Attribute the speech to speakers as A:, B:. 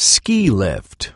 A: Ski lift.